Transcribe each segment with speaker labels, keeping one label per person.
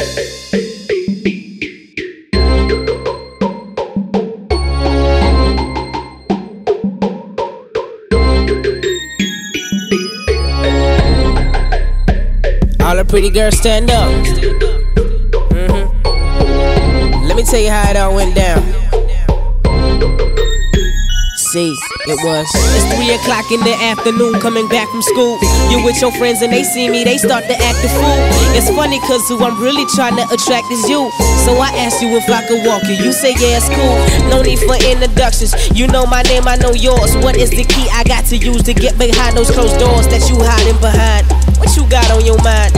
Speaker 1: All the pretty girls stand up. Mm-hmm. Let me tell you how it all went down. See, it was. It's 3 o'clock in the afternoon, coming back from school. You with your friends and they see me, they start to act a fool. It's funny cause who I'm really trying to attract is you. So I asked you if I could walk you. You say, yeah, it's cool. No need for introductions. You know my name, I know yours. What is the key I got to use to get behind those closed doors that you hiding behind? What you got on your mind?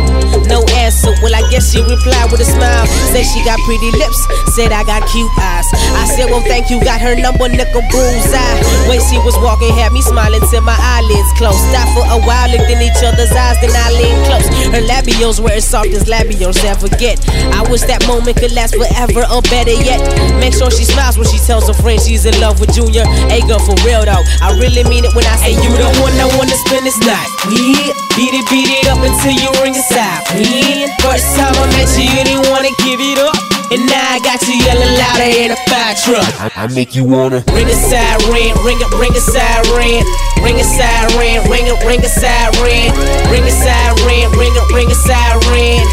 Speaker 1: No answer. Well, I guess she replied with a smile. Said she got pretty lips. Said I got cute eyes. I said, well, thank you. Got her number, nickel bullseye. Way she was walking had me smiling till my eyelids closed. Stopped for a while, looked in each other's eyes, then I leaned close. Her labials were as soft as labials ever get. I wish that moment could last forever, or better yet, make sure she smiles when she tells her friend she's in love with Junior. Hey, girl, for real though, I really mean it when I say you the one I wanna spend this night. Yeah, beat it, beat it up until you ring a side. First time I met you, you didn't wanna give it up. And now I got you yelling louder in a fire truck.
Speaker 2: I, I make you wanna
Speaker 1: Ring a siren, ring a ring a siren, ring a siren, ring a ring a siren, ring a siren, ring a ring a siren.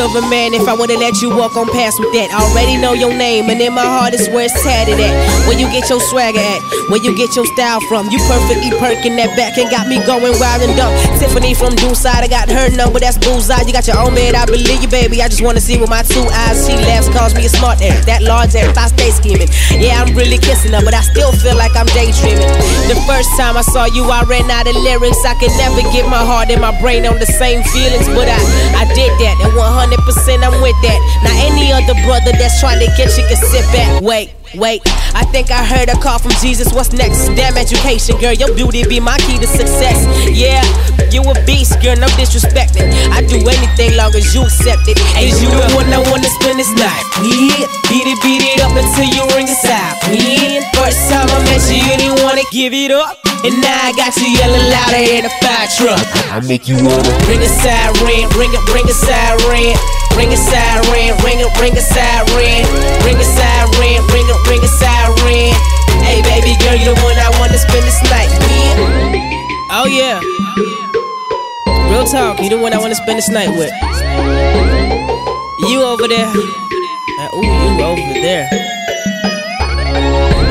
Speaker 1: Silver man if I would've let you walk on past with that. I already know your name, and in my heart is where it's tatted at. Where you get your swagger at, where you get your style from. You perfectly perking that back and got me going wild and dumb. Tiffany from Dune Side, I got her number, that's bullseye. You got your own bed, I believe you, baby. I just wanna see with my two eyes. She laughs, calls me a smart air. That large air, I stay scheming. Yeah, I'm really kissing her, but I still feel like I'm daydreaming. The first time I saw you, I ran out of lyrics. I could never get my heart and my brain on the same feelings, but I, I did that, and 100% I'm with that. Now, any other brother that's trying to get you can sit back. Wait. Wait, I think I heard a call from Jesus. What's next? Damn education, girl. Your beauty be my key to success. Yeah, you a beast, girl. No disrespecting. I do anything long as you accept it. Is you the one I wanna spend this night? Yeah, beat it, beat it up until you ring a side. Yeah, first time I met you, you didn't wanna give it up. And now I got you yelling louder in a fire truck.
Speaker 2: I make you wanna
Speaker 1: Ring a siren, ring a ring a siren, ring a siren, ring a ring a siren, ring a siren, ring a ring a siren. Hey baby girl, you the one I wanna spend this night with. Oh yeah. Real talk, you the one I wanna spend this night with. You over there. Uh, ooh, you over there.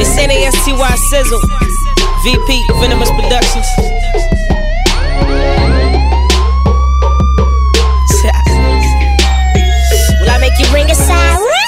Speaker 1: It's N-A-S-T-Y Sizzle. VP, Venomous Productions. Will I make you ring a siren?